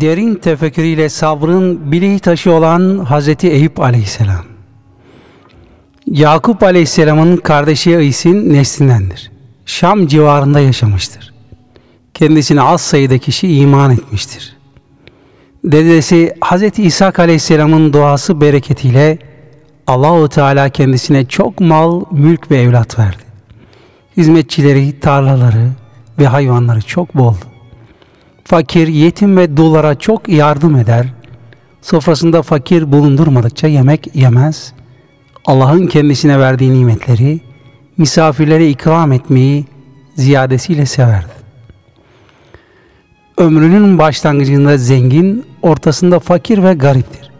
derin tefekkürüyle sabrın bileği taşı olan Hazreti Eyüp Aleyhisselam. Yakup Aleyhisselam'ın kardeşi İs'in neslindendir. Şam civarında yaşamıştır. Kendisine az sayıda kişi iman etmiştir. Dedesi Hazreti İsa Aleyhisselam'ın duası bereketiyle Allahu Teala kendisine çok mal, mülk ve evlat verdi. Hizmetçileri, tarlaları ve hayvanları çok boldu. Fakir, yetim ve dullara çok yardım eder. Sofrasında fakir bulundurmadıkça yemek yemez. Allah'ın kendisine verdiği nimetleri misafirlere ikram etmeyi ziyadesiyle severdi. Ömrünün başlangıcında zengin, ortasında fakir ve gariptir.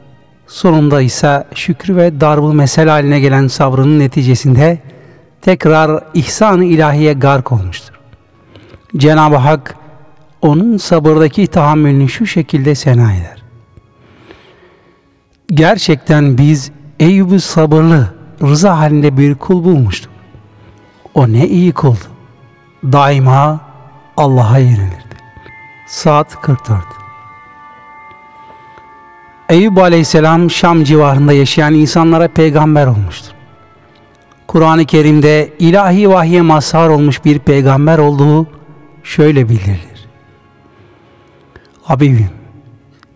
Sonunda ise şükrü ve darbı mesel haline gelen sabrının neticesinde tekrar ihsan-ı ilahiye gark olmuştur. Cenab-ı Hak onun sabırdaki tahammülünü şu şekilde sena eder. Gerçekten biz Eyüp'ü sabırlı, rıza halinde bir kul bulmuştuk. O ne iyi kuldu. Daima Allah'a yenilirdi. Saat 44 Eyüp Aleyhisselam Şam civarında yaşayan insanlara peygamber olmuştur. Kur'an-ı Kerim'de ilahi vahye mazhar olmuş bir peygamber olduğu şöyle bildirilir. Habibim,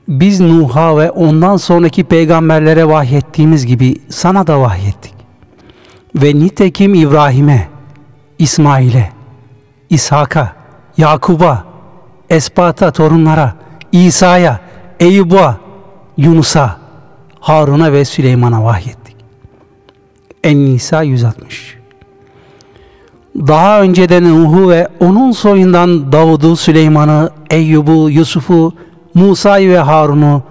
biz Nuh'a ve ondan sonraki peygamberlere vahyettiğimiz gibi sana da vahyettik. Ve nitekim İbrahim'e, İsmail'e, İshak'a, Yakub'a, Esbat'a, torunlara, İsa'ya, Eyüp'a, Yunus'a, Harun'a ve Süleyman'a vahyettik. En-Nisa 160 Daha önceden Nuh'u ve onun soyundan Davud'u, Süleyman'ı, Eyyub'u, Yusuf'u, Musa'yı ve Harun'u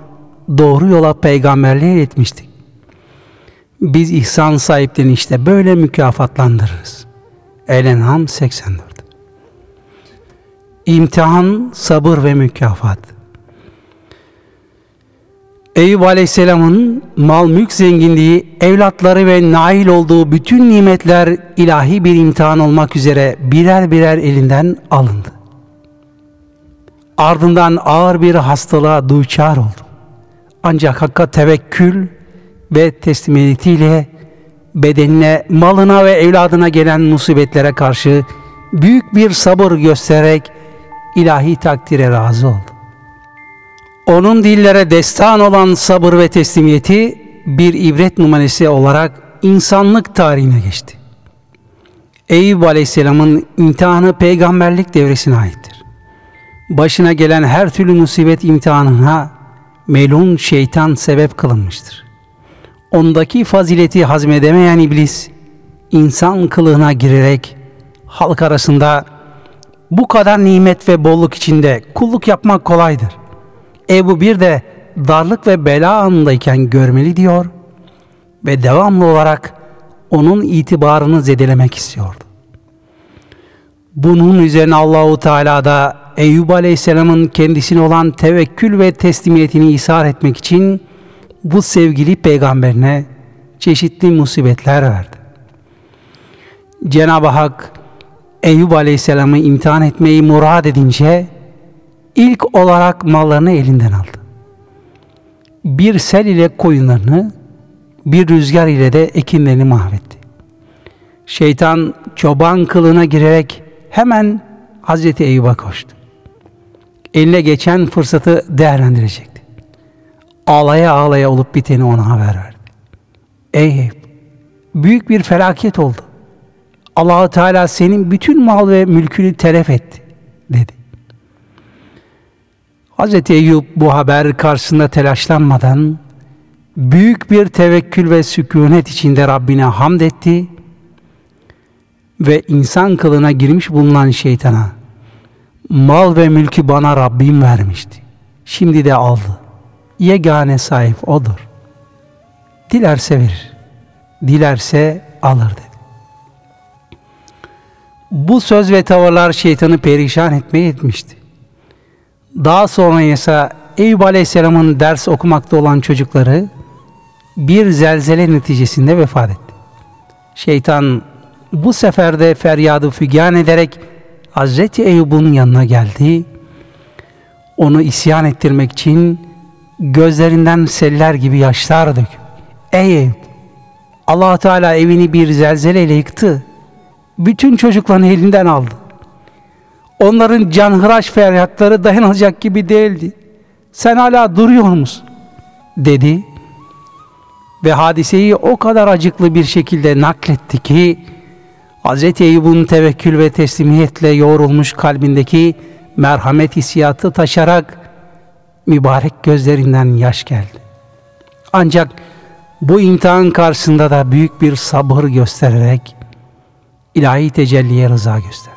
doğru yola peygamberliğe etmiştik. Biz ihsan sahiplerini işte böyle mükafatlandırırız. El-En'am 84 İmtihan, sabır ve mükafat. Eyüp Aleyhisselam'ın mal mülk zenginliği, evlatları ve nail olduğu bütün nimetler ilahi bir imtihan olmak üzere birer birer elinden alındı. Ardından ağır bir hastalığa duçar oldu. Ancak Hakk'a tevekkül ve teslimiyetiyle bedenine, malına ve evladına gelen musibetlere karşı büyük bir sabır göstererek ilahi takdire razı oldu. Onun dillere destan olan sabır ve teslimiyeti bir ibret numarası olarak insanlık tarihine geçti. Eyüp Aleyhisselam'ın imtihanı peygamberlik devresine aittir. Başına gelen her türlü musibet imtihanına melun şeytan sebep kılınmıştır. Ondaki fazileti hazmedemeyen iblis, insan kılığına girerek halk arasında bu kadar nimet ve bolluk içinde kulluk yapmak kolaydır. Ebu bir de darlık ve bela anındayken görmeli diyor ve devamlı olarak onun itibarını zedelemek istiyordu. Bunun üzerine Allahu Teala da Eyüp Aleyhisselam'ın kendisine olan tevekkül ve teslimiyetini ishar etmek için bu sevgili peygamberine çeşitli musibetler verdi. Cenab-ı Hak Eyüp Aleyhisselam'ı imtihan etmeyi murad edince ilk olarak mallarını elinden aldı. Bir sel ile koyunlarını, bir rüzgar ile de ekinlerini mahvetti. Şeytan çoban kılığına girerek hemen Hazreti Eyüp'e koştu. Eline geçen fırsatı değerlendirecekti. Ağlaya ağlaya olup biteni ona haber verdi. Ey büyük bir felaket oldu. allah Teala senin bütün mal ve mülkünü telef etti, dedi. Hz. Eyüp bu haber karşısında telaşlanmadan büyük bir tevekkül ve sükunet içinde Rabbine hamd etti ve insan kılına girmiş bulunan şeytana mal ve mülkü bana Rabbim vermişti. Şimdi de aldı. Yegane sahip odur. Dilerse verir. Dilerse alır dedi. Bu söz ve tavırlar şeytanı perişan etmeye etmişti. Daha sonra ise Eyüp Aleyhisselam'ın ders okumakta olan çocukları bir zelzele neticesinde vefat etti. Şeytan bu sefer de feryadı fügan ederek Hazreti Eyüp'ün yanına geldi. Onu isyan ettirmek için gözlerinden seller gibi yaşlar dök. Ey Eyüp! allah Teala evini bir zelzeleyle yıktı. Bütün çocuklarını elinden aldı. Onların canhıraş feryatları dayanılacak gibi değildi. Sen hala duruyor musun? Dedi. Ve hadiseyi o kadar acıklı bir şekilde nakletti ki Hz. Eyyub'un tevekkül ve teslimiyetle yoğrulmuş kalbindeki merhamet hissiyatı taşarak mübarek gözlerinden yaş geldi. Ancak bu imtihan karşısında da büyük bir sabır göstererek ilahi tecelliye rıza gösterdi.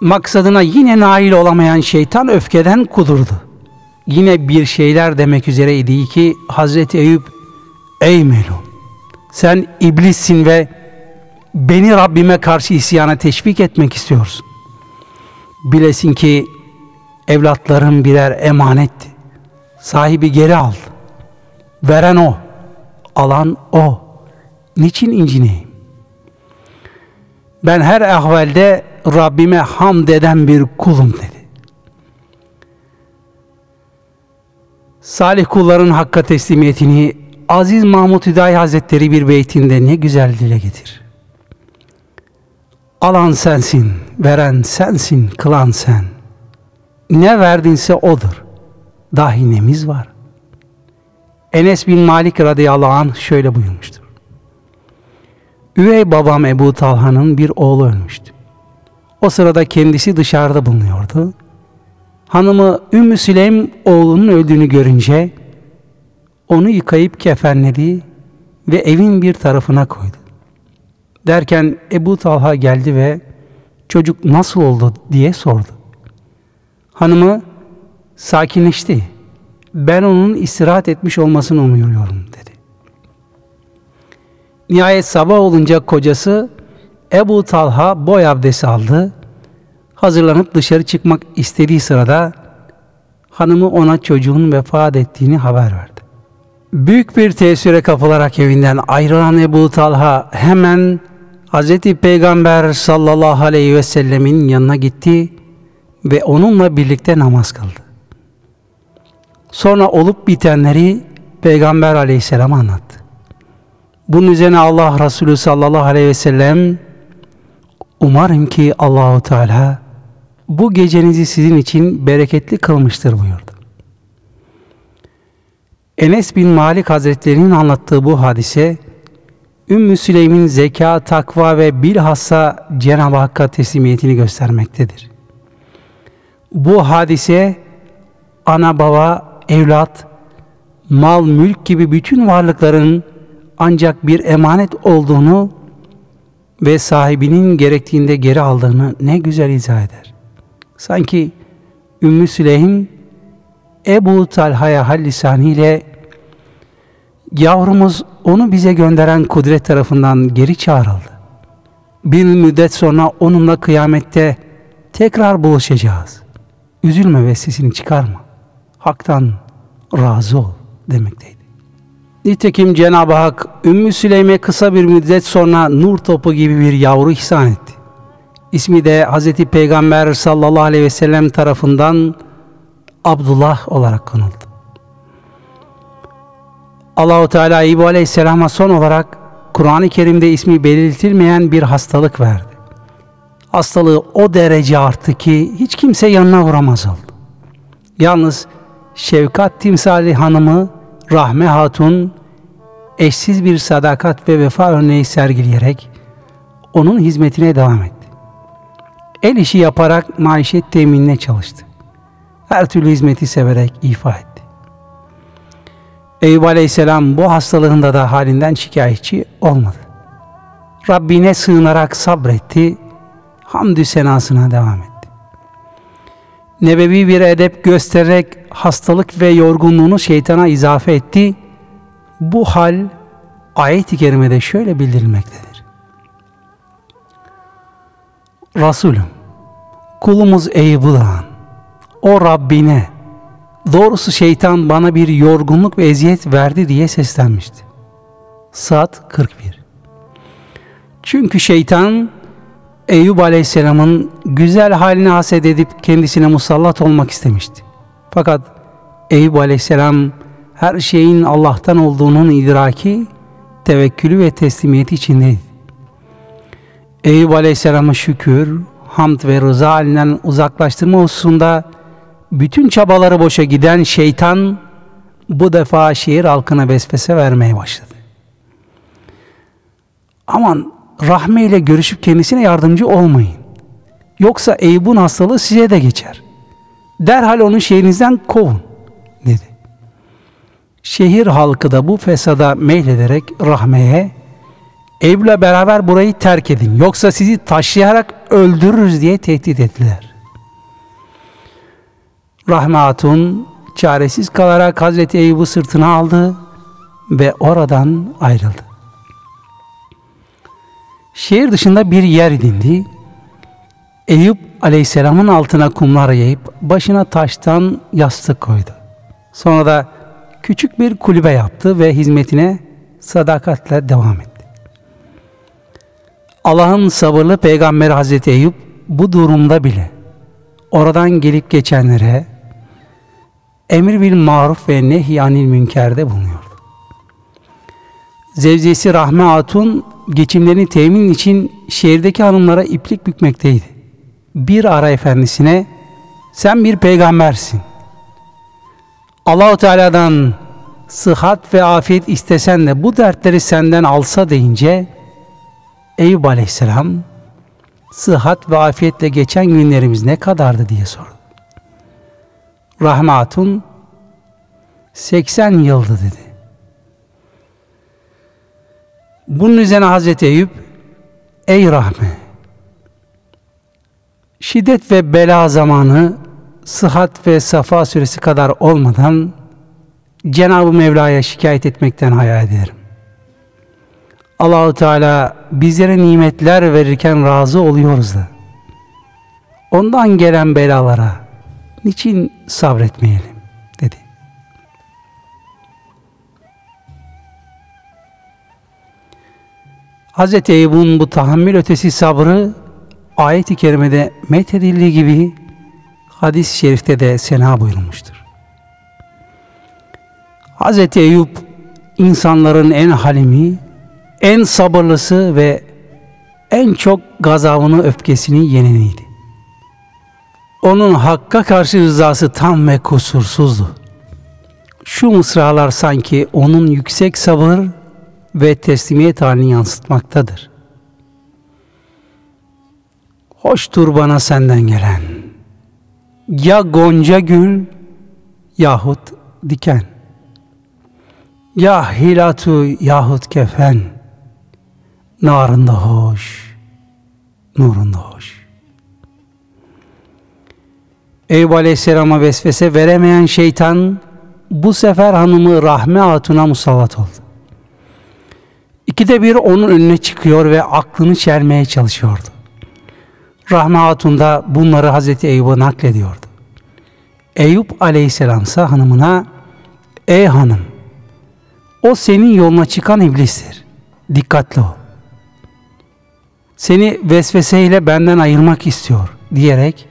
Maksadına yine nail olamayan şeytan öfkeden kudurdu. Yine bir şeyler demek üzereydi ki Hazreti Eyüp Ey Melun sen iblissin ve beni Rabbime karşı isyana teşvik etmek istiyorsun. Bilesin ki evlatlarım birer emanetti. Sahibi geri al. Veren o. Alan o. Niçin incineyim? Ben her ahvalde Rabbime hamd eden bir kulum dedi. Salih kulların hakka teslimiyetini Aziz Mahmud Hüdayi Hazretleri bir beytinde ne güzel dile getir. Alan sensin, veren sensin, kılan sen. Ne verdinse odur. Dahi nemiz var. Enes bin Malik radıyallahu anh şöyle buyurmuştur. Üvey babam Ebu Talha'nın bir oğlu ölmüştü. O sırada kendisi dışarıda bulunuyordu. Hanımı Ümmü Süleym oğlunun öldüğünü görünce onu yıkayıp kefenledi ve evin bir tarafına koydu. Derken Ebu Talha geldi ve çocuk nasıl oldu diye sordu. Hanımı sakinleşti. Ben onun istirahat etmiş olmasını umuyorum dedi. Nihayet sabah olunca kocası Ebu Talha boy abdesti aldı. Hazırlanıp dışarı çıkmak istediği sırada hanımı ona çocuğun vefat ettiğini haber verdi. Büyük bir tesire kapılarak evinden ayrılan Ebu Talha hemen Hz. Peygamber sallallahu aleyhi ve sellemin yanına gitti ve onunla birlikte namaz kıldı. Sonra olup bitenleri Peygamber aleyhisselam anlattı. Bunun üzerine Allah Resulü sallallahu aleyhi ve sellem umarım ki Allahu Teala bu gecenizi sizin için bereketli kılmıştır buyurdu. Enes bin Malik Hazretleri'nin anlattığı bu hadise Ümmü Süleym'in zeka, takva ve bilhassa Cenab-ı Hakk'a teslimiyetini göstermektedir. Bu hadise ana baba, evlat, mal, mülk gibi bütün varlıkların ancak bir emanet olduğunu ve sahibinin gerektiğinde geri aldığını ne güzel izah eder. Sanki Ümmü Süleym Ebu Talha'ya hal lisaniyle yavrumuz onu bize gönderen kudret tarafından geri çağrıldı. Bir müddet sonra onunla kıyamette tekrar buluşacağız. Üzülme ve sesini çıkarma. Hak'tan razı ol demekteydi. Nitekim Cenab-ı Hak Ümmü Süleym'e kısa bir müddet sonra nur topu gibi bir yavru ihsan etti. İsmi de Hz. Peygamber sallallahu aleyhi ve sellem tarafından Abdullah olarak konuldu. Allahu Teala İbo Aleyhisselam'a son olarak Kur'an-ı Kerim'de ismi belirtilmeyen bir hastalık verdi. Hastalığı o derece arttı ki hiç kimse yanına vuramaz oldu. Yalnız şefkat timsali hanımı Rahme Hatun eşsiz bir sadakat ve vefa örneği sergileyerek onun hizmetine devam etti. El işi yaparak maişet teminine çalıştı. Her türlü hizmeti severek ifa etti. Eyüp Aleyhisselam bu hastalığında da halinden şikayetçi olmadı. Rabbine sığınarak sabretti, hamdü senasına devam etti. Nebevi bir edep göstererek hastalık ve yorgunluğunu şeytana izafe etti. Bu hal ayet-i kerimede şöyle bildirilmektedir. Resulüm, kulumuz Eyüp'ü o Rabbine, doğrusu şeytan bana bir yorgunluk ve eziyet verdi diye seslenmişti. Saat 41 Çünkü şeytan Eyüp Aleyhisselam'ın güzel halini haset edip kendisine musallat olmak istemişti. Fakat Eyüp Aleyhisselam her şeyin Allah'tan olduğunun idraki, tevekkülü ve teslimiyeti içindeydi. Eyüp Aleyhisselam'a şükür, hamd ve rıza halinden uzaklaştırma hususunda bütün çabaları boşa giden şeytan bu defa şehir halkına vesvese vermeye başladı. Aman Rahme ile görüşüp kendisine yardımcı olmayın. Yoksa Eyüp'ün hastalığı size de geçer. Derhal onu şehrinizden kovun dedi. Şehir halkı da bu fesada meylederek Rahme'ye Eyüp'le beraber burayı terk edin. Yoksa sizi taşlayarak öldürürüz diye tehdit ettiler. Rahme Hatun çaresiz kalarak Hazreti Eyüp'ü sırtına aldı ve oradan ayrıldı. Şehir dışında bir yer edindi. Eyüp aleyhisselamın altına kumlar yayıp başına taştan yastık koydu. Sonra da küçük bir kulübe yaptı ve hizmetine sadakatle devam etti. Allah'ın sabırlı peygamberi Hazreti Eyüp bu durumda bile oradan gelip geçenlere emir bil maruf ve nehyanil münkerde bulunuyordu. Zevcesi Rahme Hatun geçimlerini temin için şehirdeki hanımlara iplik bükmekteydi. Bir ara efendisine sen bir peygambersin. Allahu Teala'dan sıhhat ve afiyet istesen de bu dertleri senden alsa deyince Eyüp Aleyhisselam sıhhat ve afiyetle geçen günlerimiz ne kadardı diye sordu. Rahme Hatun 80 yıldı dedi. Bunun üzerine Hazreti Eyüp Ey rahme şiddet ve bela zamanı sıhhat ve safa süresi kadar olmadan Cenab-ı Mevla'ya şikayet etmekten hayal ederim. Allahu Teala bizlere nimetler verirken razı oluyoruz da. Ondan gelen belalara niçin sabretmeyelim Hz. Eyyub'un bu tahammül ötesi sabrı ayet-i kerimede methedildiği gibi hadis-i şerifte de sena buyurulmuştur. Hz. Eyüp insanların en halimi, en sabırlısı ve en çok gazabını öfkesini yeneniydi. Onun hakka karşı rızası tam ve kusursuzdu. Şu mısralar sanki onun yüksek sabır ve teslimiyet halini yansıtmaktadır. Hoştur bana senden gelen ya gonca gül yahut diken ya hilatu yahut kefen narında hoş nurunda hoş Eyüp Aleyhisselam'a vesvese veremeyen şeytan bu sefer hanımı Rahme Hatun'a musallat oldu. İkide bir onun önüne çıkıyor ve aklını çelmeye çalışıyordu. Rahme Hatun da bunları Hazreti Eyüp'e naklediyordu. Eyüp aleyhisselam ise hanımına Ey hanım o senin yoluna çıkan iblistir. Dikkatli ol. Seni vesveseyle benden ayırmak istiyor diyerek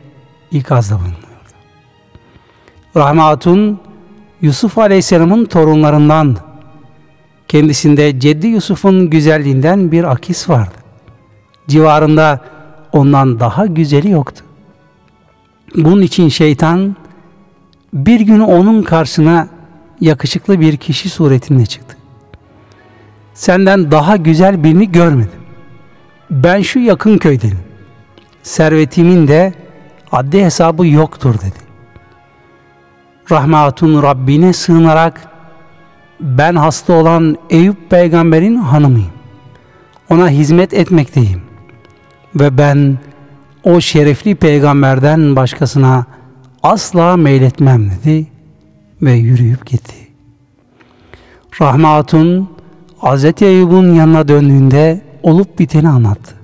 ikazda bulunuyordu. Rahme Hatun Yusuf Aleyhisselam'ın torunlarındandı. Kendisinde Ceddi Yusuf'un güzelliğinden bir akis vardı. Civarında ondan daha güzeli yoktu. Bunun için şeytan bir gün onun karşısına yakışıklı bir kişi suretinde çıktı. Senden daha güzel birini görmedim. Ben şu yakın köydenim. Servetimin de adli hesabı yoktur dedi. Rahmatun Rabbine sığınarak ben hasta olan Eyüp peygamberin hanımıyım. Ona hizmet etmekteyim. Ve ben o şerefli peygamberden başkasına asla meyletmem dedi ve yürüyüp gitti. Rahme Hatun Hz. Eyüp'ün yanına döndüğünde olup biteni anlattı.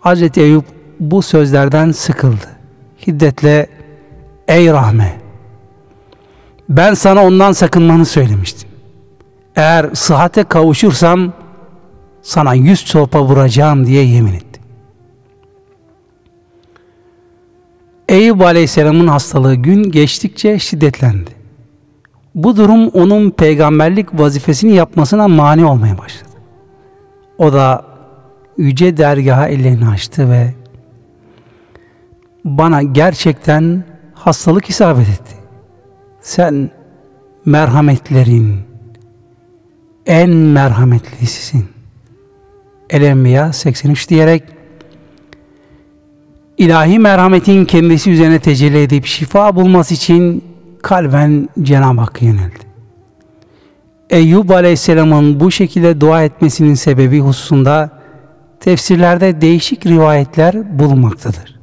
Hz. Eyüp bu sözlerden sıkıldı. Hiddetle ey rahme ben sana ondan sakınmanı söylemiştim. Eğer sıhhate kavuşursam sana yüz sopa vuracağım diye yemin etti. Eyüp Aleyhisselam'ın hastalığı gün geçtikçe şiddetlendi. Bu durum onun peygamberlik vazifesini yapmasına mani olmaya başladı. O da yüce dergaha ellerini açtı ve bana gerçekten hastalık isabet etti. Sen merhametlerin en merhametlisisin. El-Enbiya 83 diyerek ilahi merhametin kendisi üzerine tecelli edip şifa bulması için kalben Cenab-ı Hakk'a yöneldi. Eyyub Aleyhisselam'ın bu şekilde dua etmesinin sebebi hususunda tefsirlerde değişik rivayetler bulunmaktadır.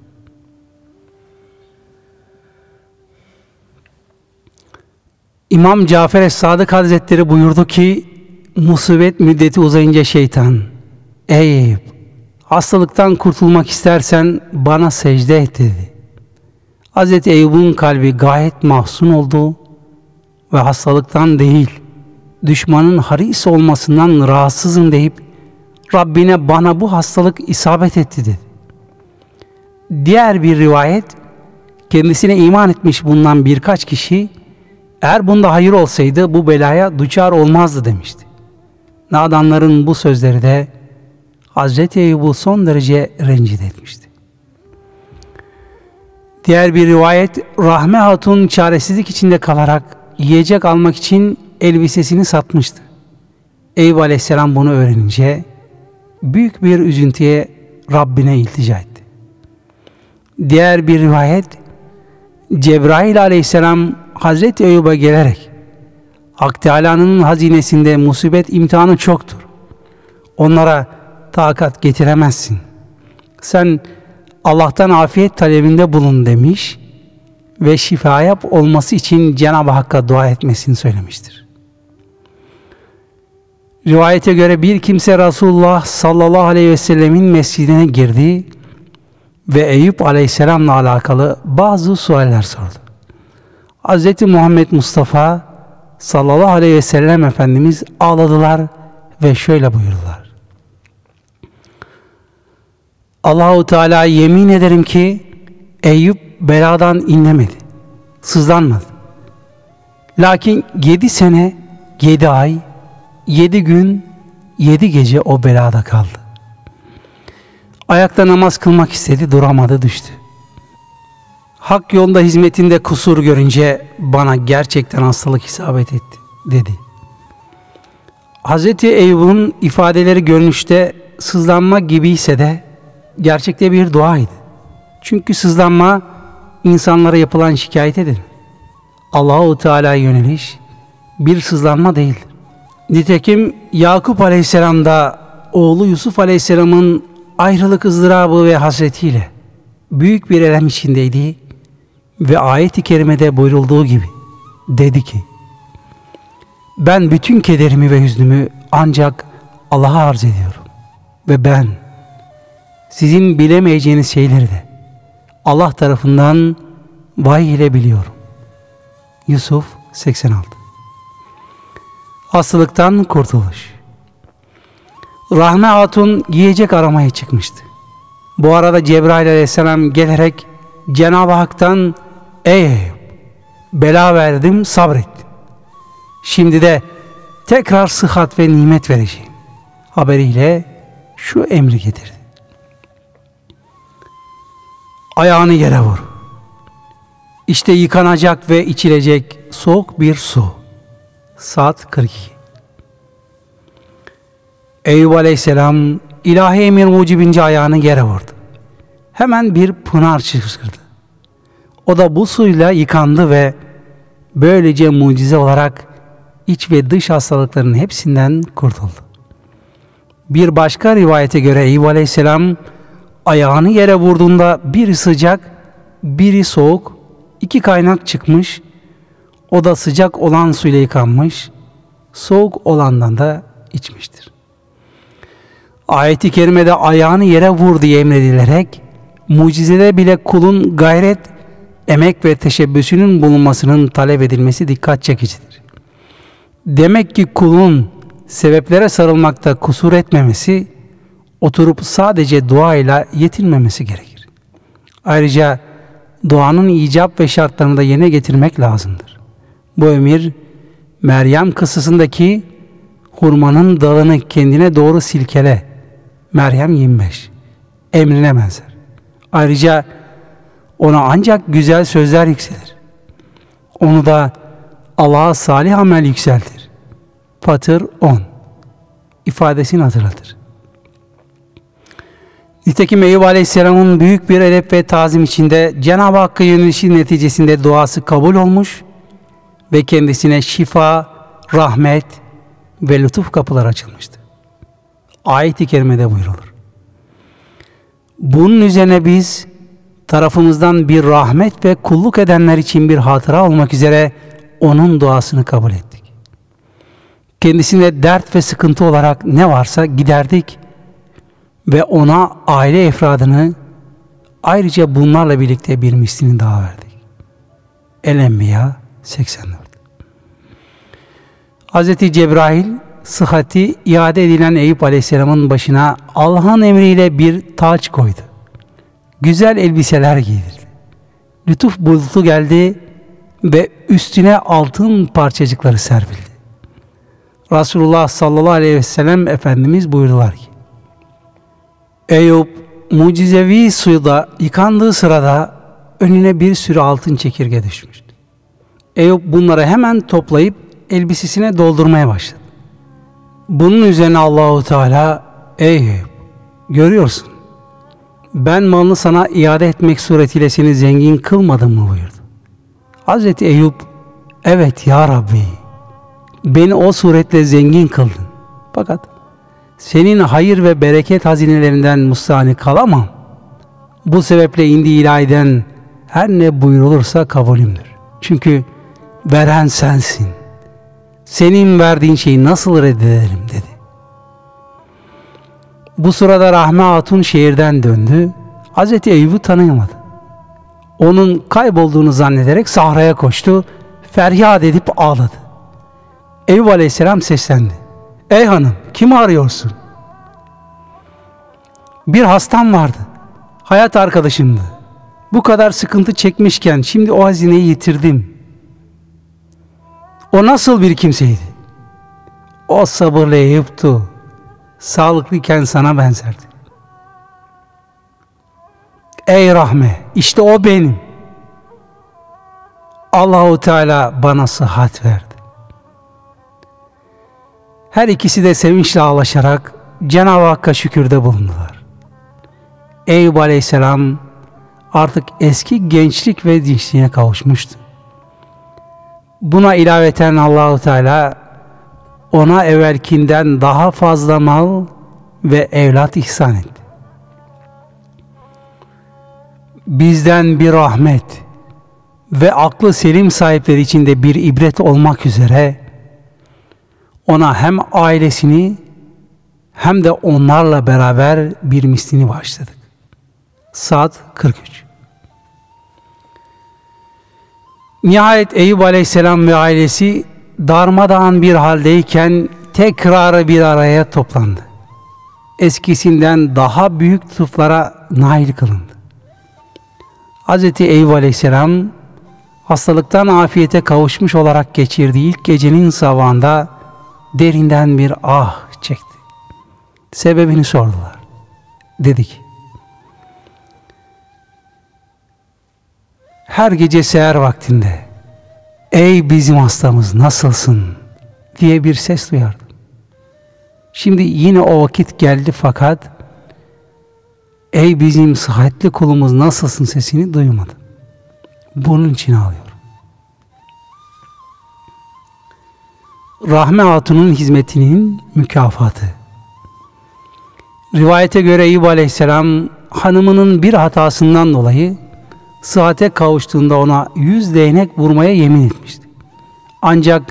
İmam Cafer Es-Sadık Hazretleri buyurdu ki musibet müddeti uzayınca şeytan Ey hastalıktan kurtulmak istersen bana secde et dedi. Hz. Eyüp'ün kalbi gayet mahzun oldu ve hastalıktan değil düşmanın haris olmasından rahatsızım deyip Rabbine bana bu hastalık isabet etti dedi. Diğer bir rivayet kendisine iman etmiş bulunan birkaç kişi eğer bunda hayır olsaydı bu belaya duçar olmazdı demişti. Nadanların bu sözleri de Hazreti Eyyub'u son derece rencide etmişti. Diğer bir rivayet Rahme Hatun çaresizlik içinde kalarak yiyecek almak için elbisesini satmıştı. Eyüp Aleyhisselam bunu öğrenince büyük bir üzüntüye Rabbine iltica etti. Diğer bir rivayet Cebrail Aleyhisselam Hazreti Eyüp'e gelerek Hak Teala'nın hazinesinde musibet imtihanı çoktur. Onlara takat getiremezsin. Sen Allah'tan afiyet talebinde bulun demiş ve şifaya olması için Cenab-ı Hakk'a dua etmesini söylemiştir. Rivayete göre bir kimse Resulullah sallallahu aleyhi ve sellemin mescidine girdi ve Eyüp aleyhisselamla alakalı bazı sualler sordu. Hz. Muhammed Mustafa sallallahu aleyhi ve sellem Efendimiz ağladılar ve şöyle buyurdular. Allahu Teala yemin ederim ki Eyüp beladan inlemedi, sızlanmadı. Lakin yedi sene, yedi ay, yedi gün, yedi gece o belada kaldı. Ayakta namaz kılmak istedi, duramadı, düştü. Hak yolunda hizmetinde kusur görünce bana gerçekten hastalık isabet etti, dedi. Hz. Eyyub'un ifadeleri görünüşte sızlanma gibiyse de gerçekte bir duaydı. Çünkü sızlanma insanlara yapılan şikayet edin. Allahu Teala'ya yöneliş bir sızlanma değildir. Nitekim Yakup Aleyhisselam da oğlu Yusuf Aleyhisselam'ın ayrılık ızdırabı ve hasretiyle büyük bir elem içindeydi ve ayet-i kerimede buyurulduğu gibi dedi ki ben bütün kederimi ve hüznümü ancak Allah'a arz ediyorum ve ben sizin bilemeyeceğiniz şeyleri de Allah tarafından vahiy ile biliyorum. Yusuf 86 Hastalıktan kurtuluş Rahme Hatun yiyecek aramaya çıkmıştı. Bu arada Cebrail aleyhisselam gelerek Cenab-ı Hak'tan Ey bela verdim sabret. Şimdi de tekrar sıhhat ve nimet vereceğim. Haberiyle şu emri getirdi. Ayağını yere vur. İşte yıkanacak ve içilecek soğuk bir su. Saat 42. Eyüp Aleyhisselam ilahi emir mucibince ayağını yere vurdu. Hemen bir pınar çıkışkırdı. O da bu suyla yıkandı ve böylece mucize olarak iç ve dış hastalıkların hepsinden kurtuldu. Bir başka rivayete göre Eyüp Aleyhisselam ayağını yere vurduğunda biri sıcak, biri soğuk, iki kaynak çıkmış. O da sıcak olan suyla yıkanmış, soğuk olandan da içmiştir. Ayet-i kerimede ayağını yere vur diye emredilerek mucizede bile kulun gayret, emek ve teşebbüsünün bulunmasının talep edilmesi dikkat çekicidir. Demek ki kulun sebeplere sarılmakta kusur etmemesi, oturup sadece duayla yetinmemesi gerekir. Ayrıca doğanın icap ve şartlarını da yerine getirmek lazımdır. Bu emir Meryem kıssasındaki hurmanın dalını kendine doğru silkele. Meryem 25. Emrine benzer. Ayrıca ona ancak güzel sözler yükselir. Onu da Allah'a salih amel yükseltir. Fatır 10 ifadesini hatırlatır. Nitekim Eyüp Aleyhisselam'ın büyük bir edep ve tazim içinde Cenab-ı Hakk'a yönelişi neticesinde duası kabul olmuş ve kendisine şifa, rahmet ve lütuf kapılar açılmıştı. Ayet-i kerimede buyrulur. Bunun üzerine biz tarafımızdan bir rahmet ve kulluk edenler için bir hatıra olmak üzere onun duasını kabul ettik. Kendisine dert ve sıkıntı olarak ne varsa giderdik ve ona aile efradını ayrıca bunlarla birlikte bir mislini daha verdik. El-Enbiya 84 Hz. Cebrail sıhhati iade edilen Eyüp Aleyhisselam'ın başına Allah'ın emriyle bir taç koydu. Güzel elbiseler giydirdi. Lütuf bulutu geldi ve üstüne altın parçacıkları serpildi. Resulullah sallallahu aleyhi ve sellem Efendimiz buyurdular ki Eyüp mucizevi suyda yıkandığı sırada önüne bir sürü altın çekirge düşmüştü. Eyüp bunları hemen toplayıp elbisesine doldurmaya başladı. Bunun üzerine Allahu Teala ey görüyorsun ben malını sana iade etmek suretiyle seni zengin kılmadım mı buyurdu. Hazreti Eyüp evet ya Rabbi beni o suretle zengin kıldın. Fakat senin hayır ve bereket hazinelerinden mustani kalamam. Bu sebeple indi ilahiden her ne buyurulursa kabulümdür. Çünkü veren sensin. Senin verdiğin şeyi nasıl reddederim dedi. Bu sırada Rahme Hatun şehirden döndü. Hazreti Eyüp'ü tanıyamadı. Onun kaybolduğunu zannederek sahraya koştu. Feryat edip ağladı. Eyüp Aleyhisselam seslendi. Ey hanım kim arıyorsun? Bir hastam vardı. Hayat arkadaşımdı. Bu kadar sıkıntı çekmişken şimdi o hazineyi yitirdim. O nasıl bir kimseydi? O sabırlı Eyüp'tu. Sağlıklıyken sana benzerdi. Ey rahme, işte o benim. Allahu Teala bana sıhhat verdi. Her ikisi de sevinçle ağlaşarak Cenab-ı Hakk'a şükürde bulundular. Eyüp Aleyhisselam artık eski gençlik ve dinçliğine kavuşmuştu. Buna ilaveten Allahu Teala ona evvelkinden daha fazla mal ve evlat ihsan etti. Bizden bir rahmet ve aklı selim sahipleri için de bir ibret olmak üzere ona hem ailesini hem de onlarla beraber bir mislini başladık. Saat 43 Nihayet Eyüp Aleyhisselam ve ailesi darmadağın bir haldeyken tekrar bir araya toplandı. Eskisinden daha büyük lütuflara nail kılındı. Hz. Eyüp Aleyhisselam hastalıktan afiyete kavuşmuş olarak geçirdiği ilk gecenin sabahında derinden bir ah çekti. Sebebini sordular. Dedi ki, her gece seher vaktinde ey bizim hastamız nasılsın diye bir ses duyardım. Şimdi yine o vakit geldi fakat ey bizim sıhhatli kulumuz nasılsın sesini duymadım. Bunun için ağlıyorum. Rahme Hatun'un hizmetinin mükafatı. Rivayete göre Eyüp Aleyhisselam hanımının bir hatasından dolayı sıhhate kavuştuğunda ona yüz değnek vurmaya yemin etmişti. Ancak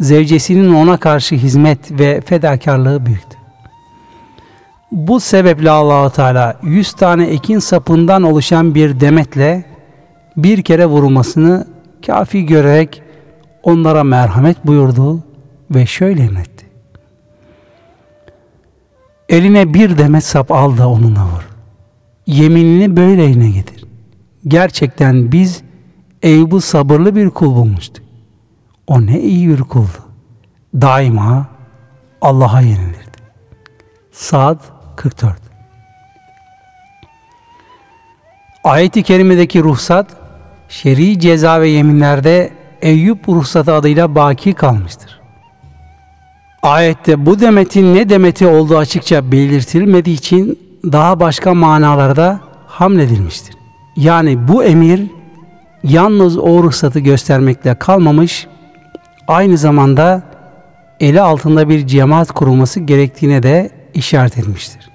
zevcesinin ona karşı hizmet ve fedakarlığı büyüktü. Bu sebeple Allahu Teala yüz tane ekin sapından oluşan bir demetle bir kere vurulmasını kafi görerek onlara merhamet buyurdu ve şöyle emretti. Eline bir demet sap al da onunla vur. Yeminini böyle eline getir Gerçekten biz Eyüp'ü sabırlı bir kul bulmuştuk. O ne iyi bir kuldu. Daima Allah'a yenilirdi. Saat 44 Ayet-i kerimedeki ruhsat, şer'i ceza ve yeminlerde Eyüp ruhsatı adıyla baki kalmıştır. Ayette bu demetin ne demeti olduğu açıkça belirtilmediği için daha başka manalarda hamledilmiştir. Yani bu emir yalnız o ruhsatı göstermekle kalmamış, aynı zamanda eli altında bir cemaat kurulması gerektiğine de işaret etmiştir.